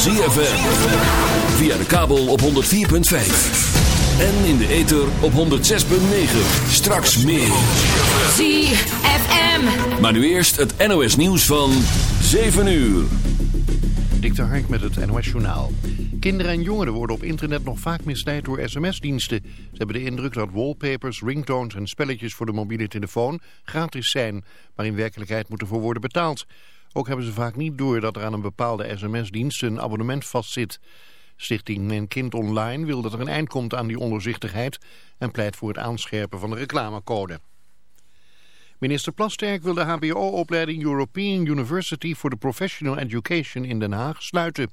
ZFM. Via de kabel op 104.5. En in de ether op 106.9. Straks meer. ZFM. Maar nu eerst het NOS nieuws van 7 uur. Dik de Hark met het NOS Journaal. Kinderen en jongeren worden op internet nog vaak misleid door sms-diensten. Ze hebben de indruk dat wallpapers, ringtones en spelletjes voor de mobiele telefoon gratis zijn. Maar in werkelijkheid moet ervoor worden betaald. Ook hebben ze vaak niet door dat er aan een bepaalde sms-dienst een abonnement vastzit. Stichting Mijn Kind Online wil dat er een eind komt aan die ondoorzichtigheid... en pleit voor het aanscherpen van de reclamecode. Minister Plasterk wil de hbo-opleiding European University for the Professional Education in Den Haag sluiten.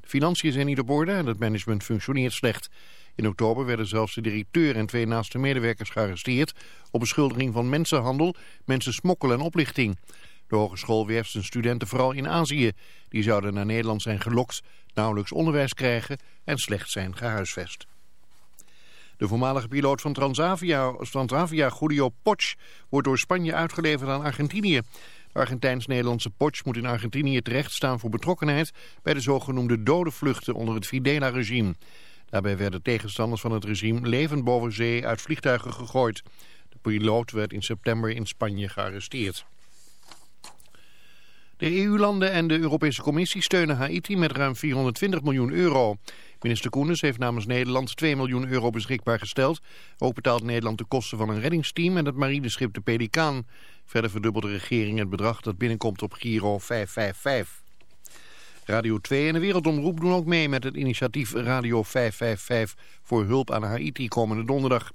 De financiën zijn niet op orde en het management functioneert slecht. In oktober werden zelfs de directeur en twee naaste medewerkers gearresteerd... op beschuldiging van mensenhandel, mensensmokkel en oplichting. De hogeschool werft zijn studenten vooral in Azië. Die zouden naar Nederland zijn gelokt, nauwelijks onderwijs krijgen en slecht zijn gehuisvest. De voormalige piloot van Transavia, Transavia Julio Poch, wordt door Spanje uitgeleverd aan Argentinië. De Argentijns-Nederlandse Poch moet in Argentinië terecht staan voor betrokkenheid bij de zogenoemde dode vluchten onder het Fidela-regime. Daarbij werden tegenstanders van het regime levend boven zee uit vliegtuigen gegooid. De piloot werd in september in Spanje gearresteerd. De EU-landen en de Europese Commissie steunen Haiti met ruim 420 miljoen euro. Minister Koenders heeft namens Nederland 2 miljoen euro beschikbaar gesteld. Ook betaalt Nederland de kosten van een reddingsteam en het marineschip de Pelikaan. Verder verdubbelt de regering het bedrag dat binnenkomt op Giro 555. Radio 2 en de Wereldomroep doen ook mee met het initiatief Radio 555 voor hulp aan Haiti komende donderdag.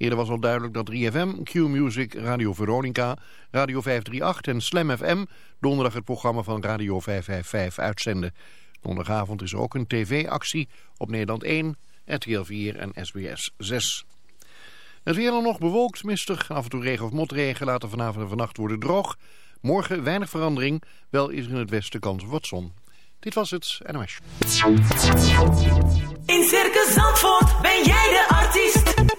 Eerder was al duidelijk dat 3FM, Q-Music, Radio Veronica, Radio 538 en Slam FM donderdag het programma van Radio 555 uitzenden. Donderdagavond is er ook een tv-actie op Nederland 1, RTL 4 en SBS 6. Het weer dan nog bewolkt, mistig, af en toe regen of motregen, later vanavond en vannacht worden droog. Morgen weinig verandering, wel is er in het westen kans op wat zon. Dit was het NOS. In Circus Zandvoort ben jij de artiest.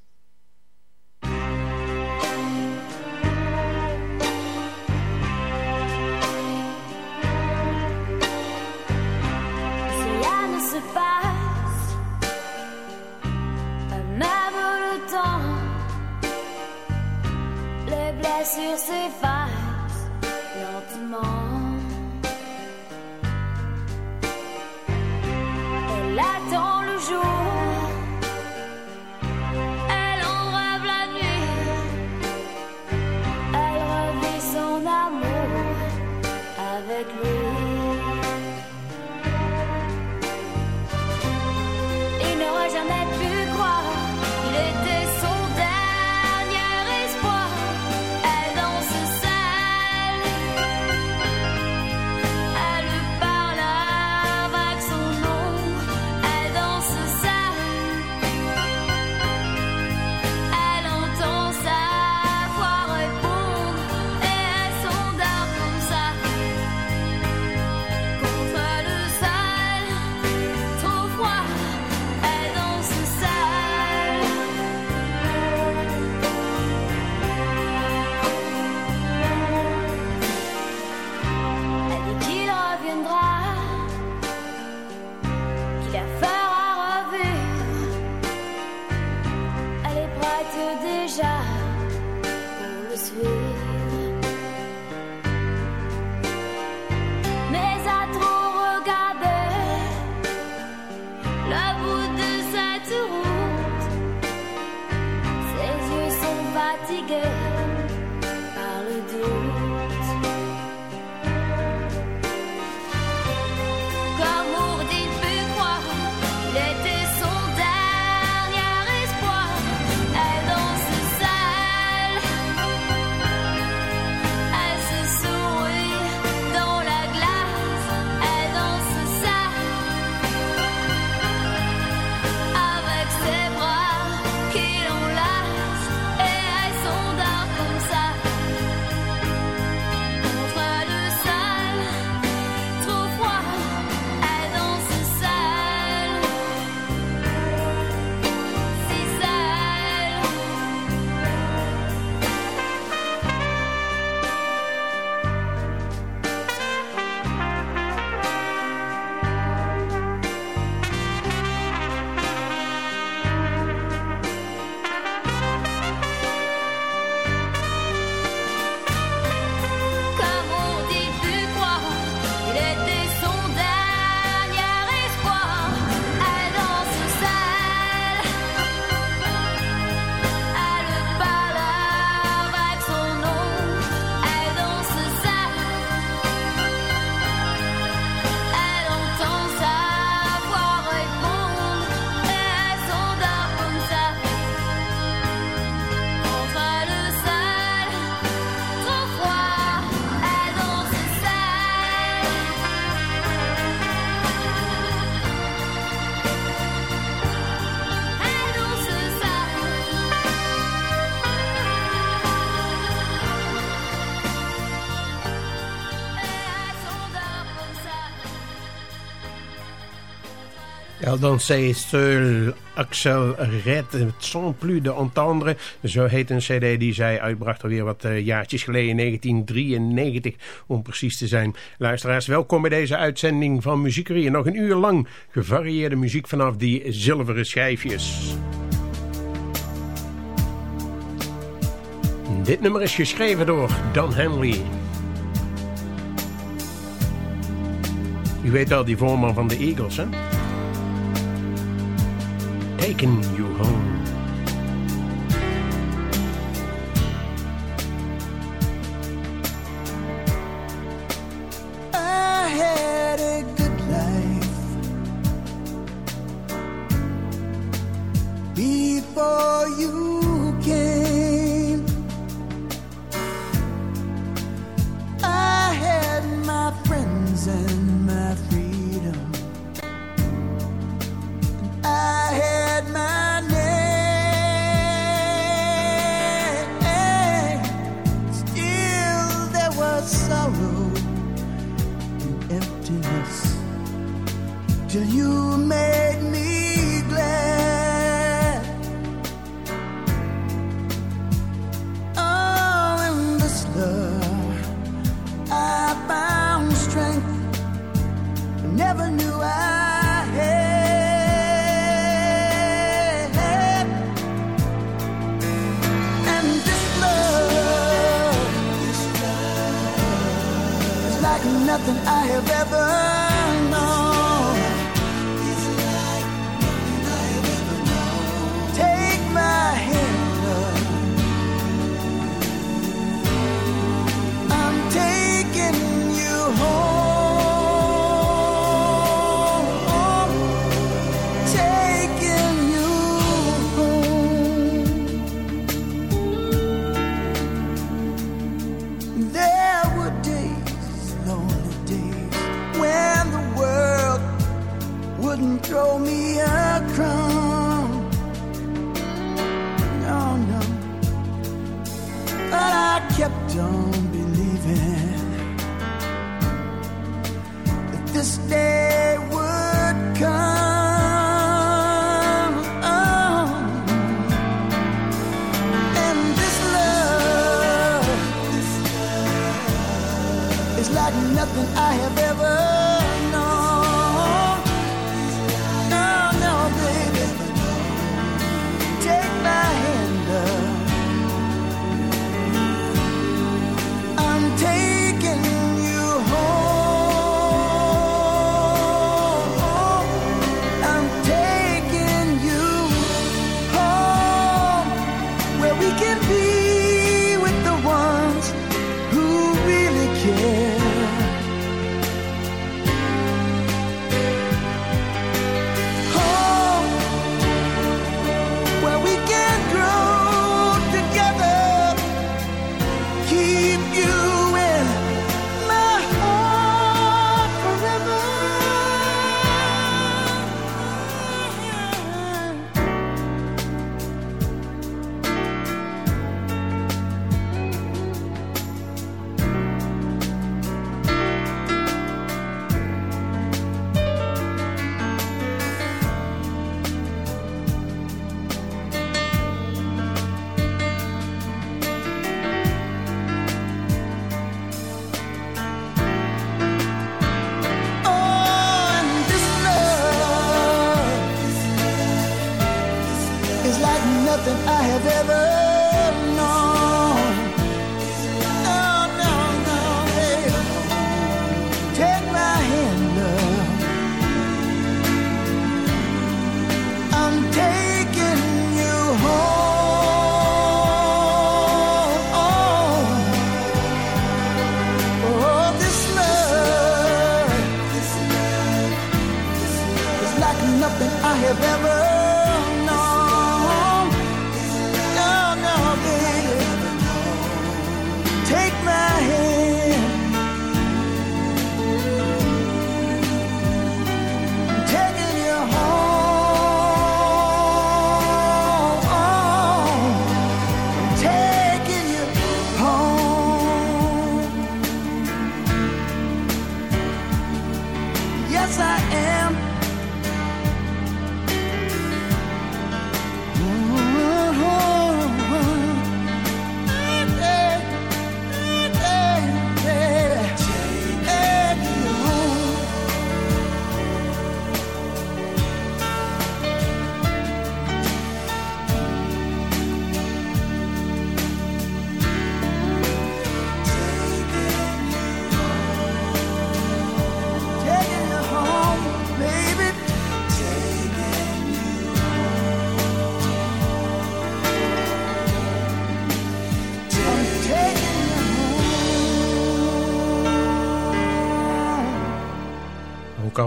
Dan zei seul, Axel Red, sans plus de entendre. Zo heet een cd die zij uitbracht alweer wat eh, jaartjes geleden, 1993 om precies te zijn. Luisteraars, welkom bij deze uitzending van Muziekerie. Nog een uur lang gevarieerde muziek vanaf die zilveren schijfjes. Dit nummer is geschreven door Dan Henley. U weet al, die voorman van de Eagles, hè? taken you home.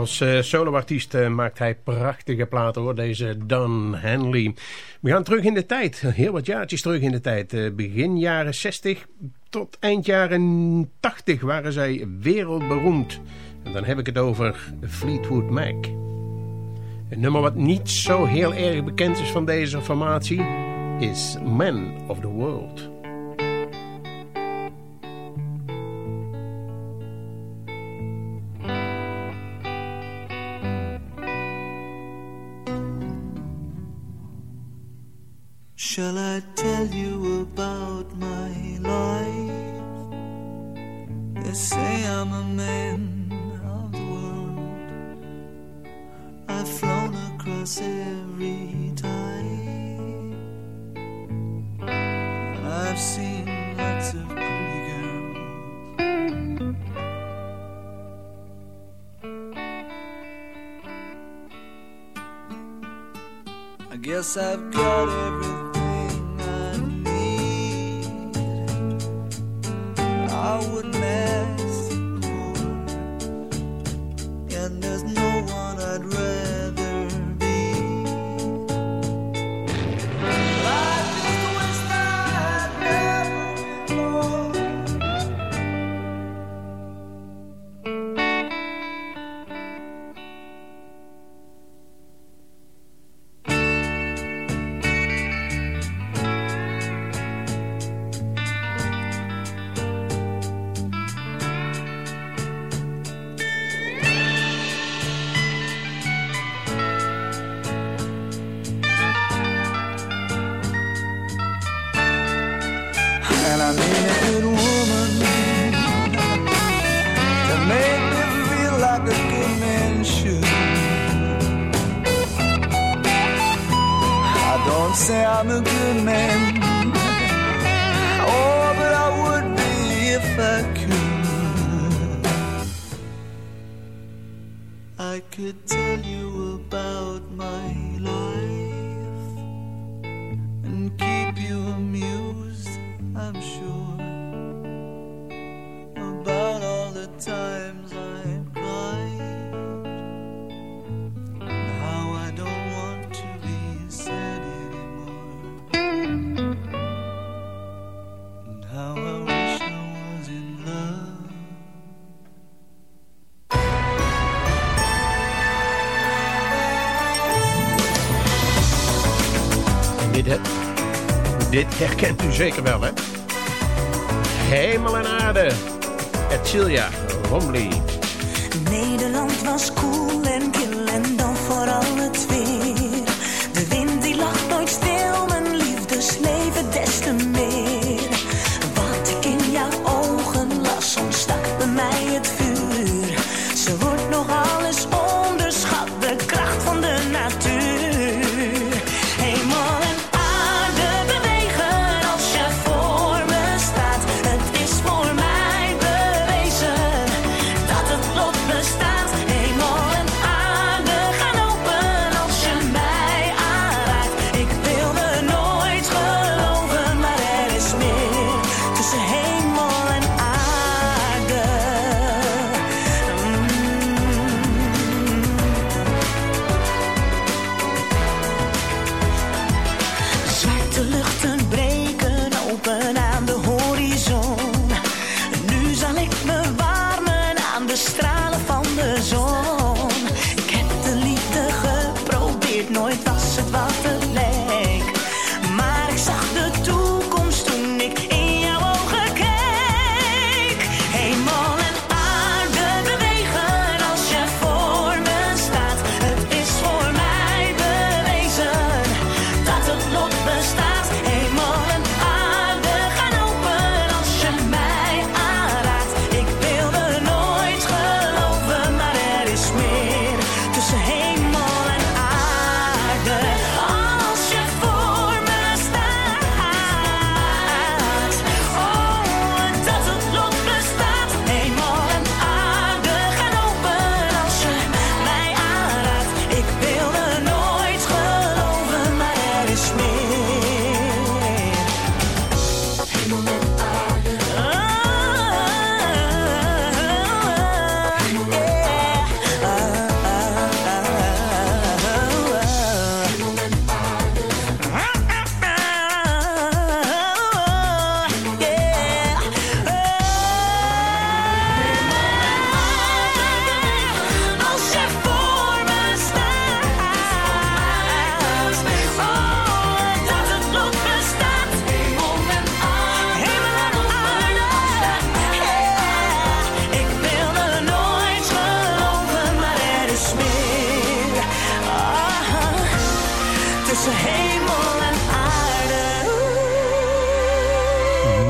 Als uh, soloartiest uh, maakt hij prachtige platen hoor, deze Don Henley. We gaan terug in de tijd, heel wat jaartjes terug in de tijd. Uh, begin jaren 60 tot eind jaren 80 waren zij wereldberoemd. En dan heb ik het over Fleetwood Mac. Een nummer wat niet zo heel erg bekend is van deze formatie is Man of the World. Shall I tell you about my life? They say I'm a man of the world. I've flown across every tide. I've seen lots of pretty girls. I guess I've got everything I ask more, and there's no one I'd And I need a good woman to make me feel like a good man should. I don't say I'm a good man, oh, but I would be if I could. I could tell you about my herkent u zeker wel, hè? Hemel en aarde. Etcilia Romley.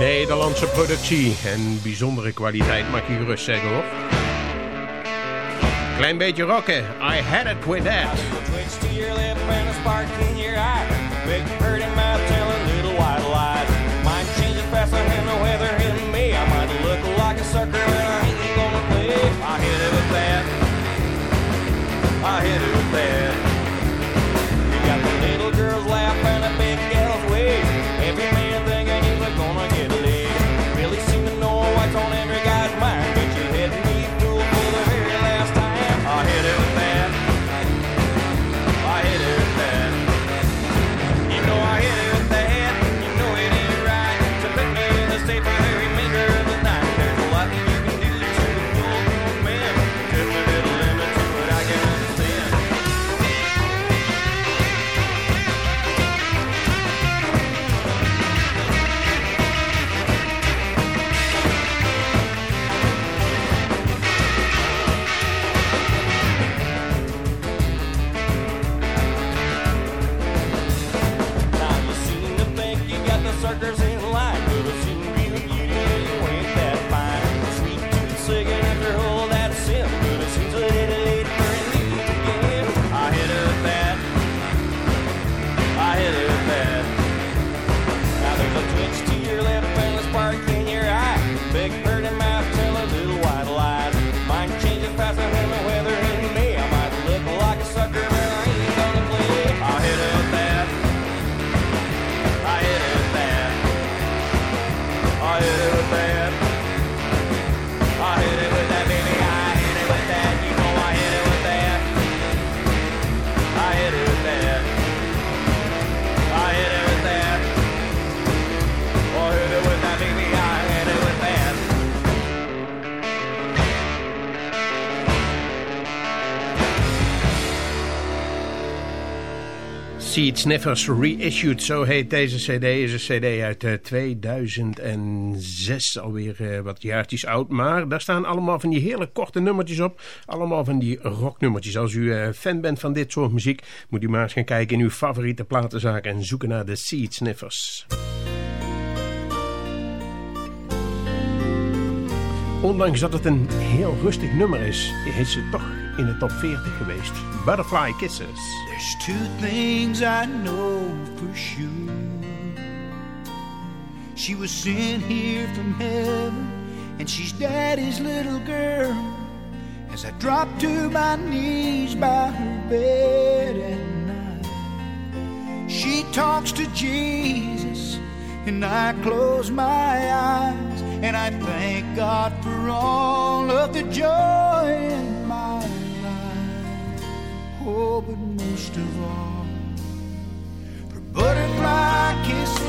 Nederlandse productie en bijzondere kwaliteit mag je gerust zeggen hoor. Klein beetje rocken. I had it with that. Twitch to your lip and Seed Sniffers Reissued, zo heet deze cd. is een cd uit eh, 2006, alweer eh, wat jaartjes oud. Maar daar staan allemaal van die hele korte nummertjes op. Allemaal van die rocknummertjes. Als u eh, fan bent van dit soort muziek, moet u maar eens gaan kijken in uw favoriete platenzaak en zoeken naar de Seed Sniffers. Ondanks dat het een heel rustig nummer is, is ze toch in de top 40 geweest. Butterfly Kisses. There's two things I know for sure. She was sent here from heaven, and she's daddy's little girl. As I drop to my knees by her bed at night, she talks to Jesus, and I close my eyes, and I thank God for all of the joy in my life. Oh, but most of all, for butterfly kisses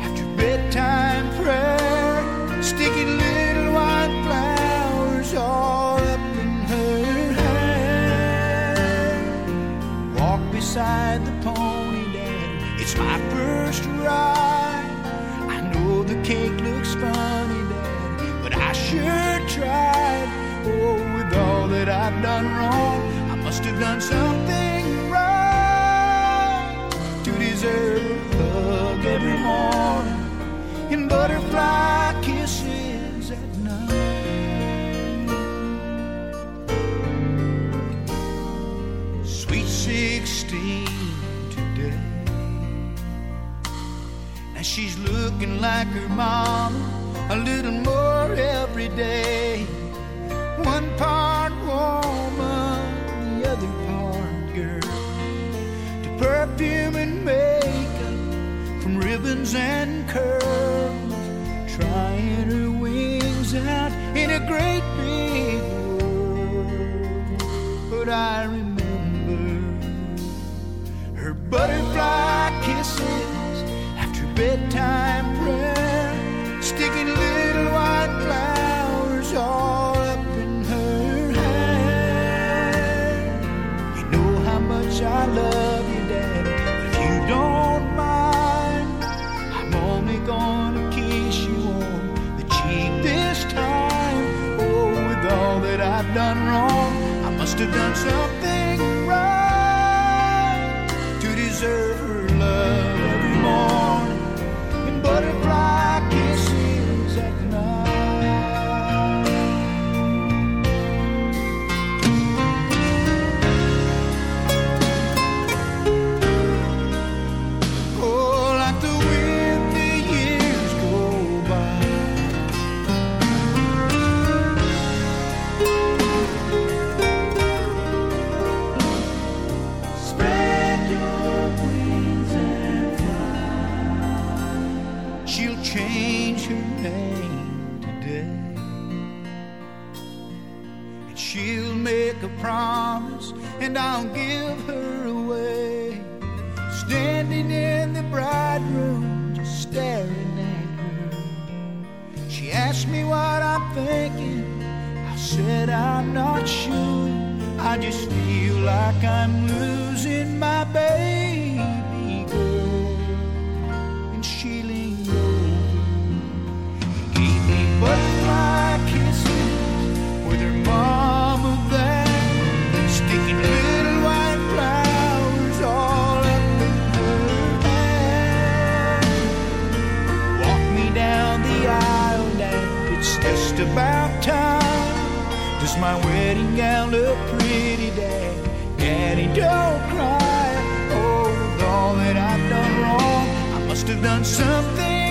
after bedtime prayer, sticky little white flowers all up in her hair. Walk beside the pony, Dad. It's my first ride. I know the cake looks funny, Dad, but I sure tried. Oh, with all that I've done wrong, must have done something right to deserve a hug every morning and butterfly kisses at night. Sweet 16 today. Now she's looking like her mama a little more every day. One part and curves. Promise, and I'll give her away. Standing in the bride room, just staring at her. She asked me what I'm thinking. I said I'm not sure. I just feel like I'm losing my just about time. Does my wedding gown look pretty, Dad? Daddy, don't cry. Oh, with all that I've done wrong, I must have done something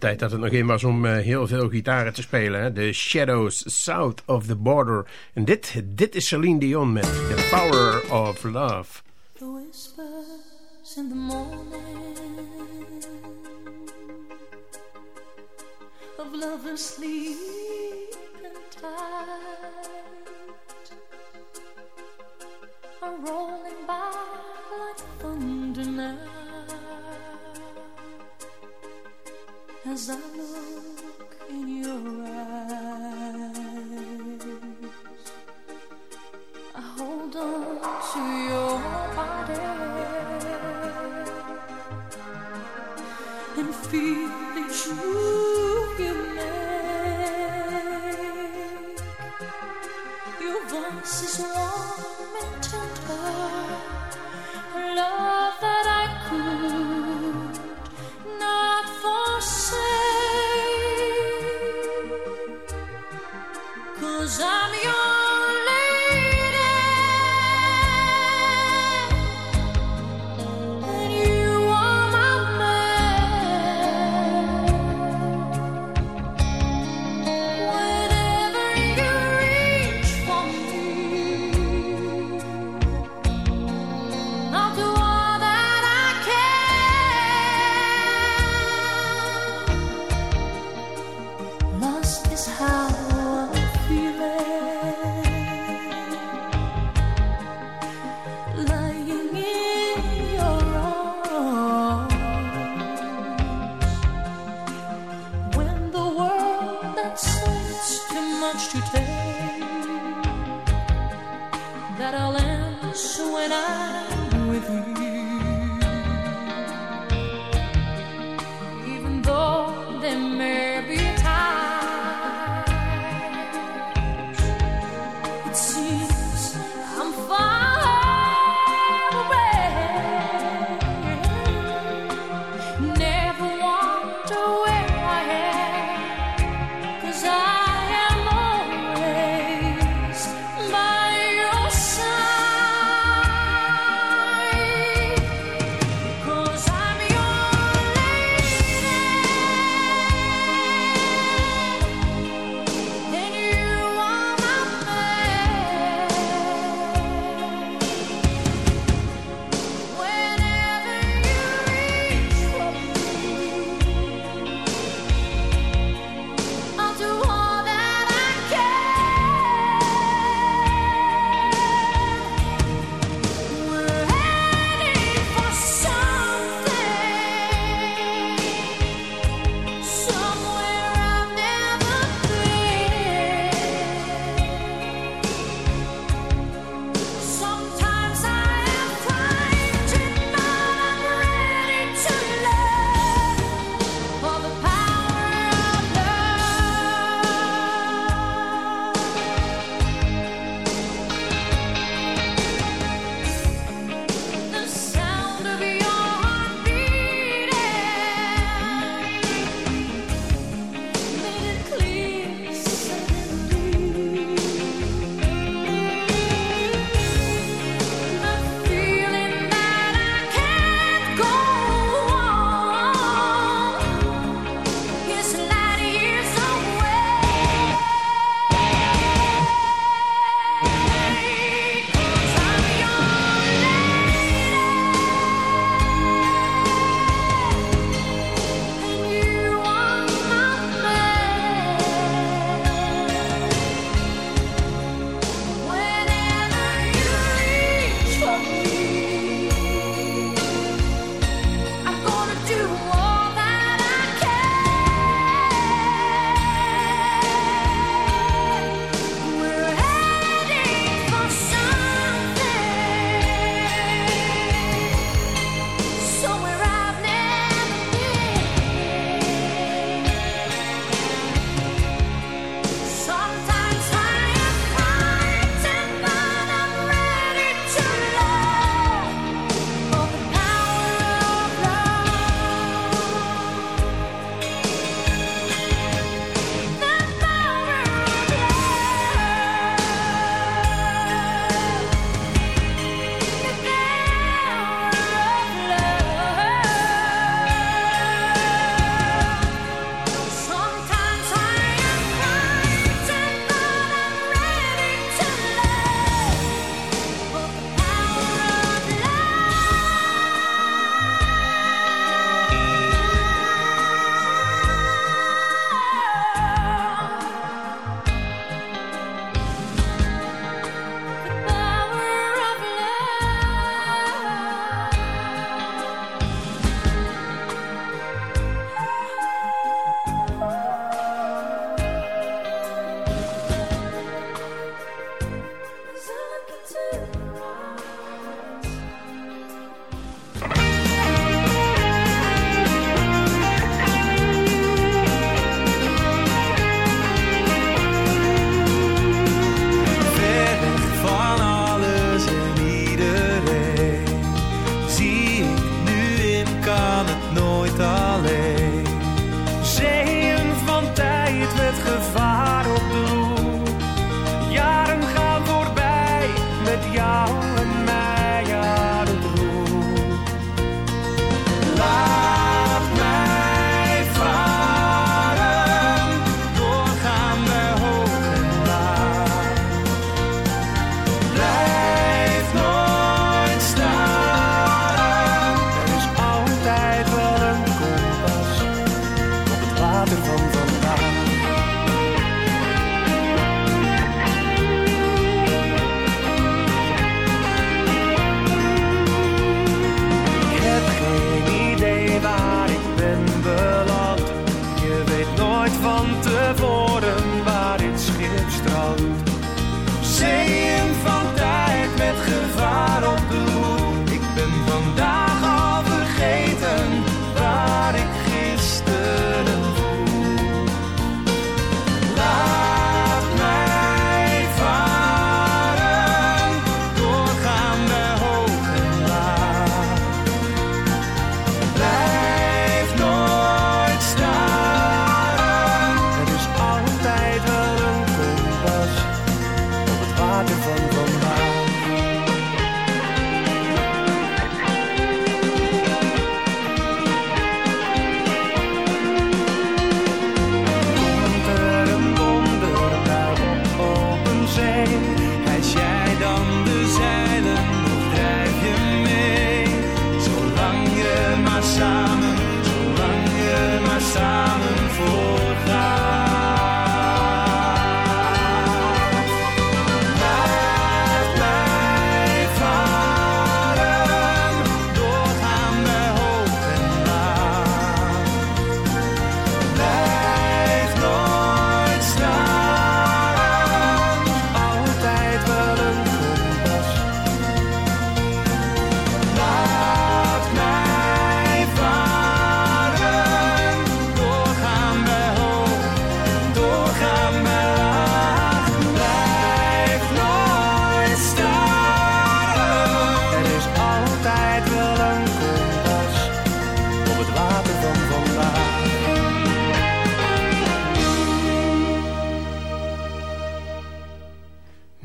tijd dat het nog in was om eh, heel veel gitaren te spelen. Hè? The Shadows, South of the Border. En dit, dit is Celine Dion met The Power of Love. The whispers in the morning Of love asleep and tired Are rolling by like thunder now as I look in your eyes. I hold on to your body and feel it true. shadows, I'm yours.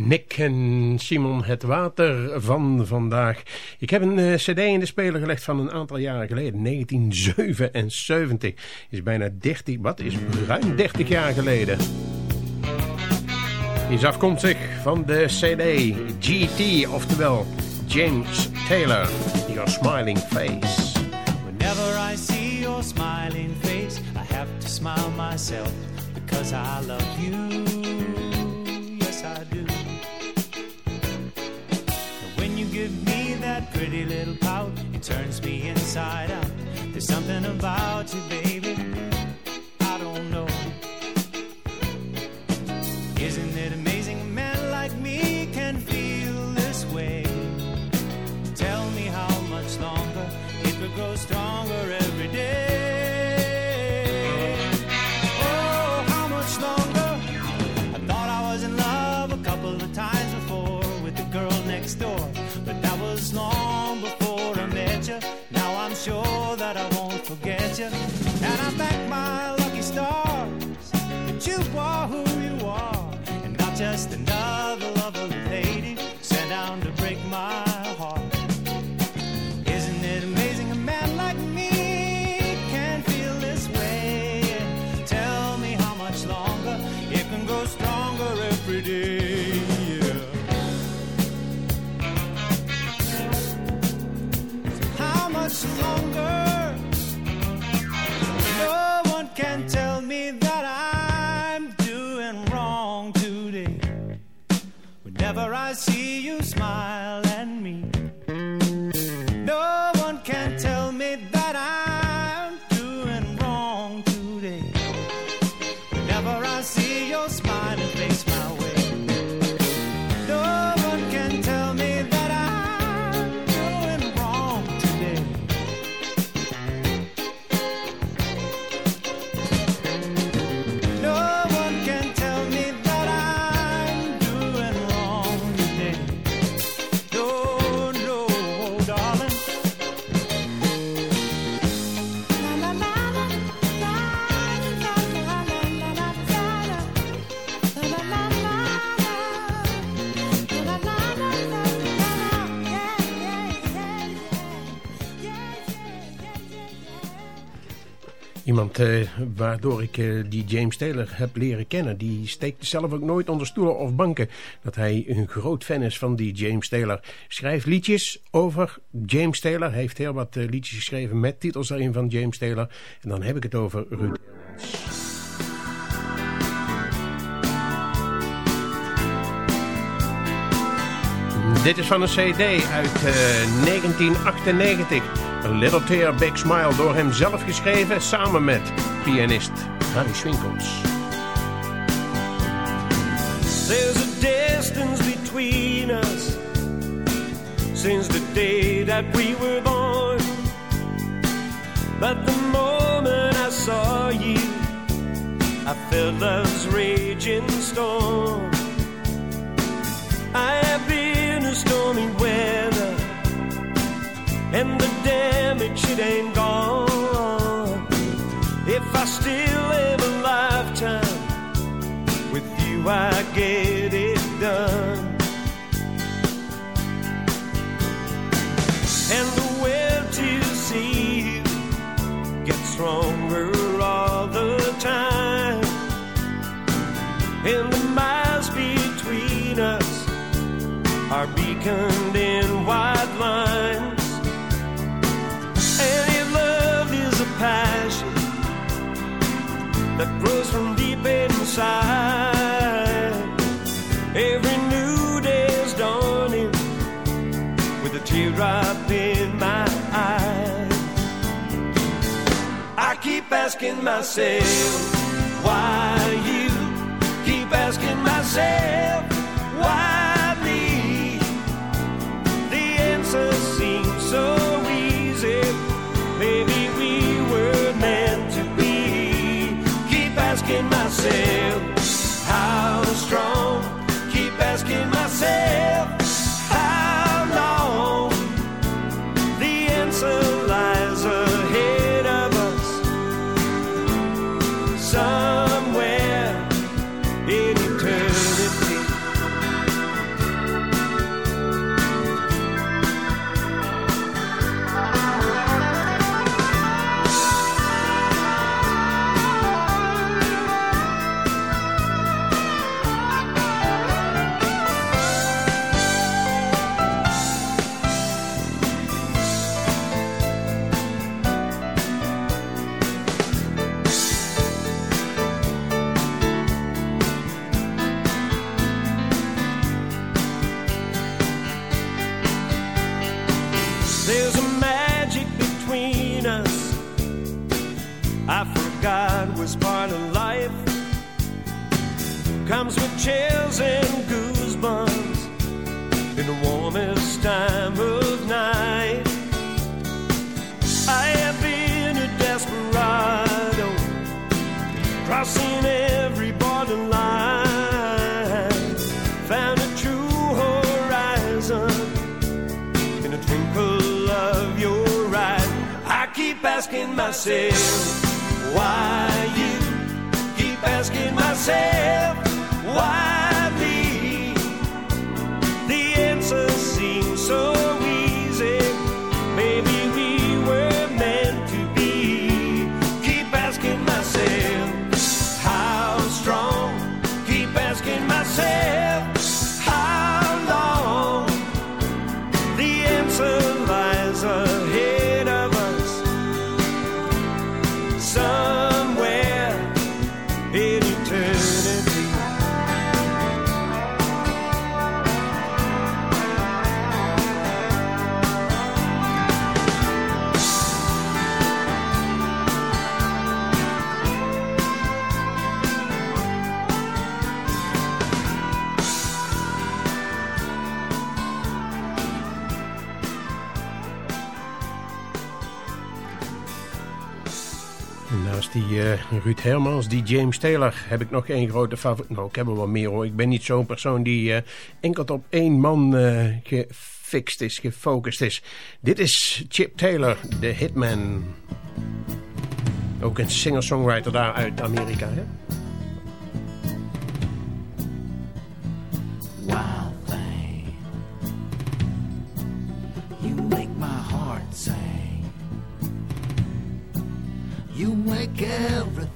Nick en Simon het water van vandaag. Ik heb een eh, cd in de speler gelegd van een aantal jaren geleden. 1977. Is bijna 30, wat is ruim 30 jaar geleden. Is afkomstig van de cd GT, oftewel James Taylor. Your Smiling Face. Whenever I see your smiling face, I have to smile myself because I love you. Yes, I do. That pretty little pout, it turns me inside out. There's something about you, baby. I don't know. Isn't it amazing a man like me can feel this way? Tell me how much longer it will grow stronger Iemand eh, waardoor ik eh, die James Taylor heb leren kennen. Die steekt zelf ook nooit onder stoelen of banken. Dat hij een groot fan is van die James Taylor. Schrijft liedjes over James Taylor. Hij heeft heel wat eh, liedjes geschreven met titels daarin van James Taylor. En dan heb ik het over Ruud. Dit is van een cd uit eh, 1998. A Little Tear, Big Smile, door hem zelf geschreven... samen met pianist Harry Swinkels. There's a distance between us since the day that we were born. But the moment I saw you, I felt love's raging storm. I have been in stormy weather, and the damage it ain't gone. If I still live a lifetime with you, I get it done. And the will to see you gets stronger all the time. And the miles between us are beaconed in white Every new day is dawning with a teardrop in my eye. I keep asking myself, why you? Keep asking myself, is part of life. Comes with chills and goosebumps in the warmest time of night. I have been a desperado, crossing every borderline. Found a true horizon in a twinkle of your eye. I keep asking myself, why you? Keep asking myself, why die eh, Ruud Hermans, die James Taylor, heb ik nog één grote favoriet. Nou, ik heb er wel meer hoor. Ik ben niet zo'n persoon die eh, enkel op één man eh, gefixt is, gefocust is. Dit is Chip Taylor, de hitman. Ook een singer-songwriter daar uit Amerika, hè? everything.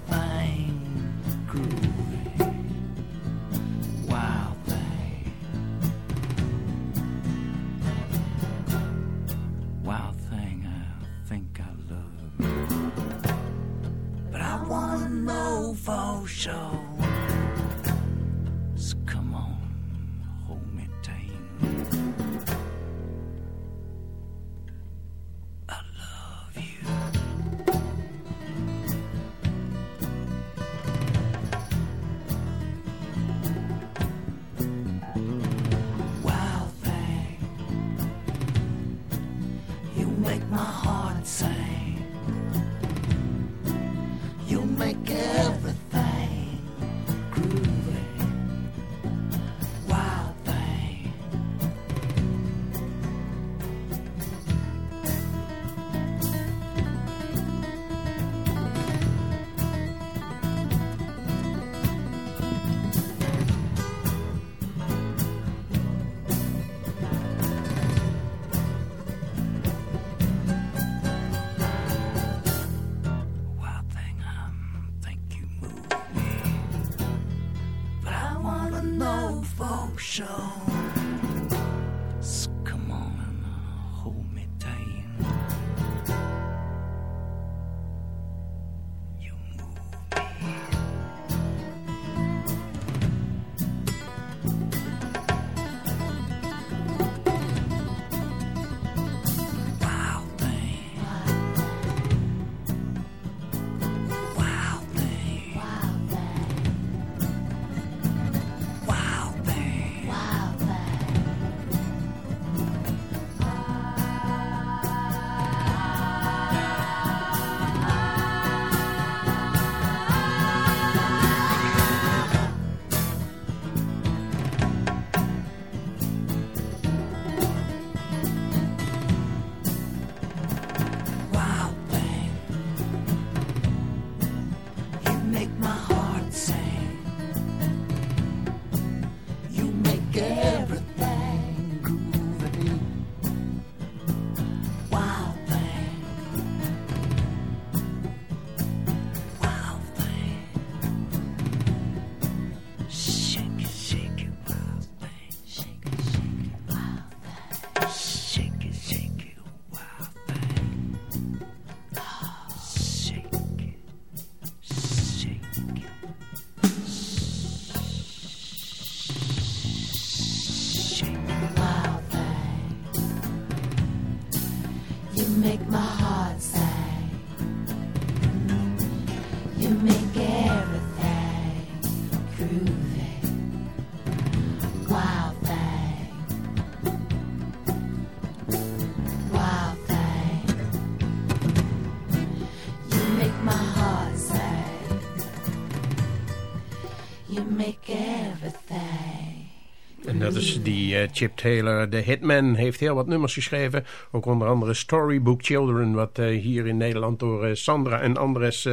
Is die eh, Chip Taylor, de hitman, heeft heel wat nummers geschreven. Ook onder andere Storybook Children, wat eh, hier in Nederland door eh, Sandra en Andres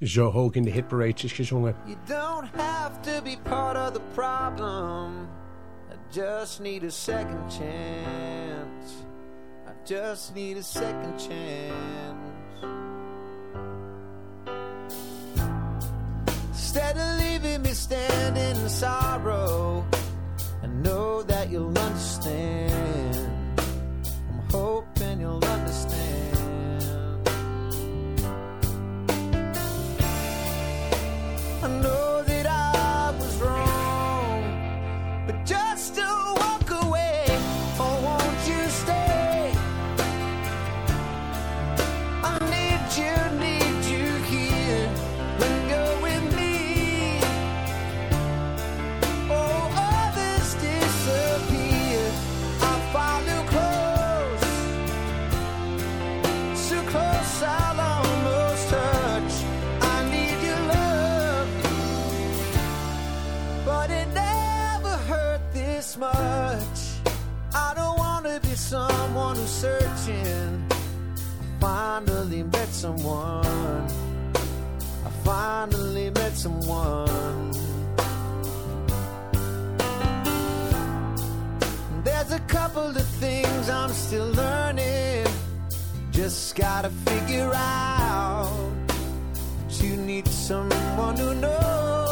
zo hoog in de hitparades is gezongen. You don't have to be part of the problem. I just need a second chance. I just need a second chance. Instead leaving me standing in sorrow, know that you'll understand. I'm hoping you'll understand. Searching. Finally met someone. I finally met someone. There's a couple of things I'm still learning. Just gotta figure out. that You need someone who knows.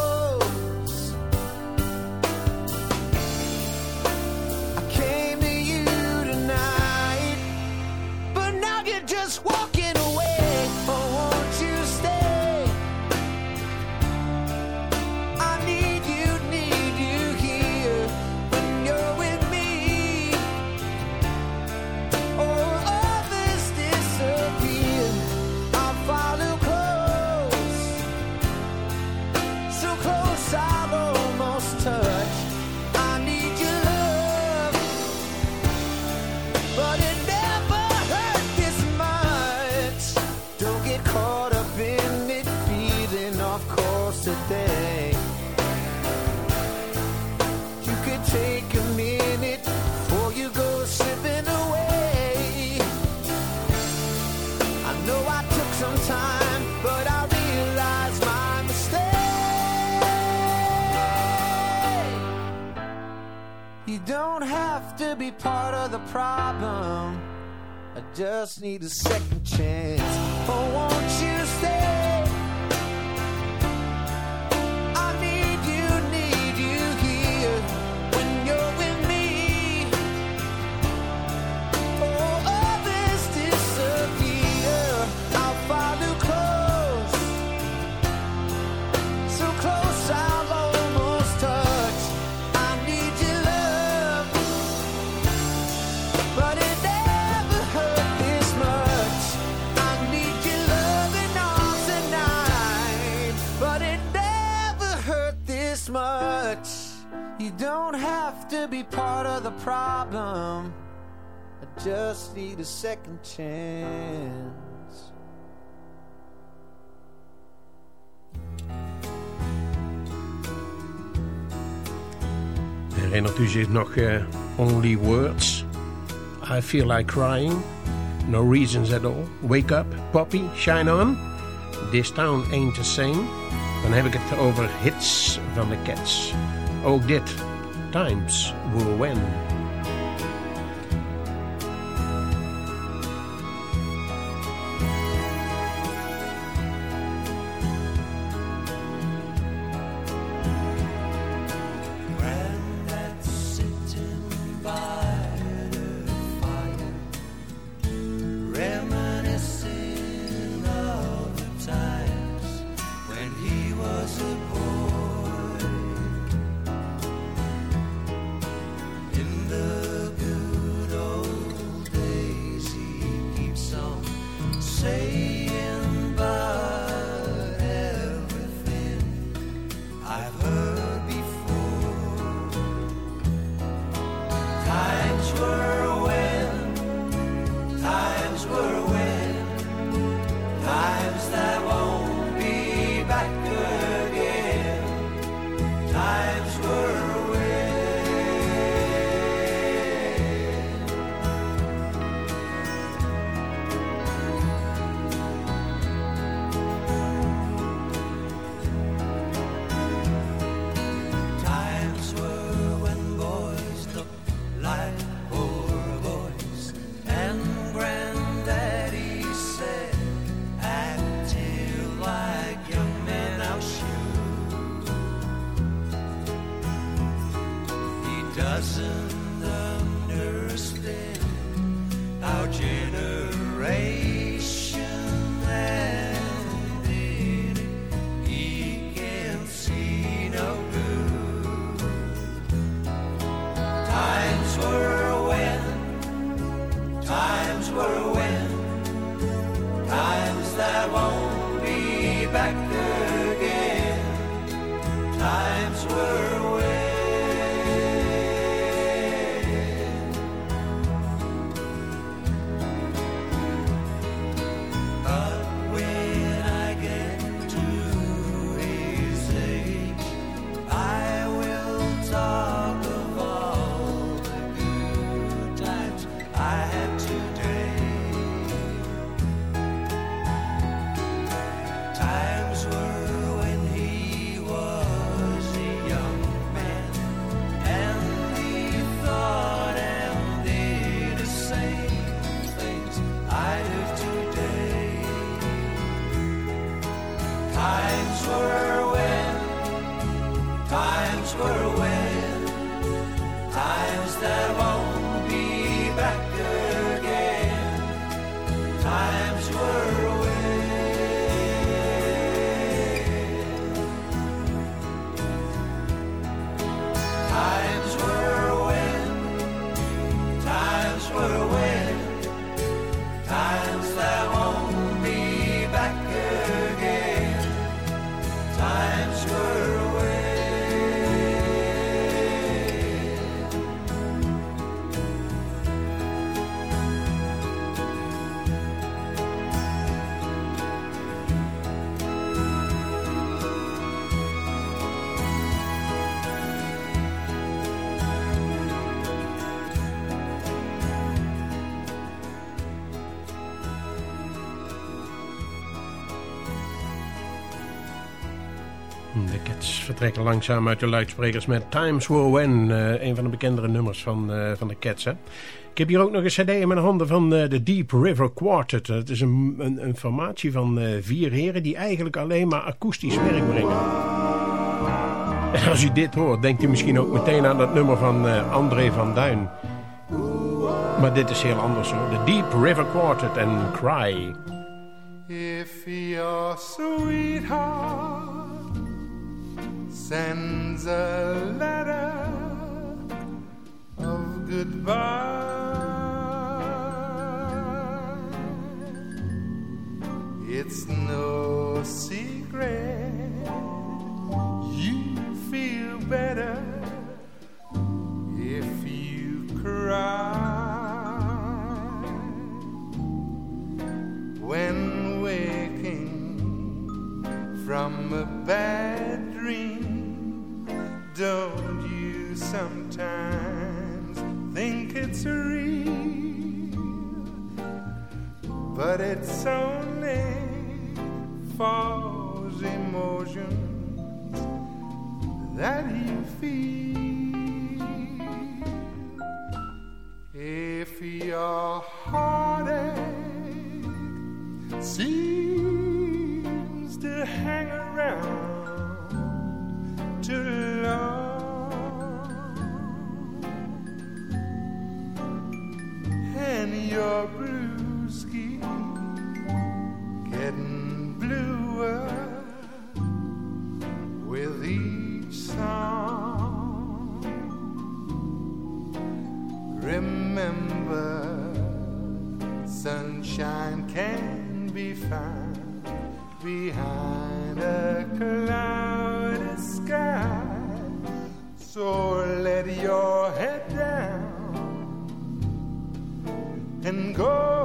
Need a second chance. Second chance. Herinnert u nog eh, Only Words? I Feel Like Crying? No Reasons at All? Wake Up? Poppy? Shine On? This Town Ain't the Same? Dan heb ik het over hits van de Cats. Ook dit. Times Will When. Back again. Times were Cats vertrekken langzaam uit de luidsprekers met Times Were When. eh, een van de bekendere nummers van, eh, van de Cats. Hè. Ik heb hier ook nog een cd in mijn handen van eh, de Deep River Quartet. Het is een, een, formatie van vier heren die eigenlijk alleen maar akoestisch werk brengen. En als u dit hoort, denkt u misschien ook meteen aan dat nummer van André van Duin. Maar dit is heel anders hoor. De Deep River Quartet en Cry. If your sweetheart sends a letter of goodbye, it's no secret you feel better if you cry. when waking from a bad dream. Don't you sometimes think it's real? But it's only false emotions that you feel. If your heartache seems to hang around too long, and your brewski getting bluer with each song. Remember sunshine can be found behind a cloudy So let your head down and go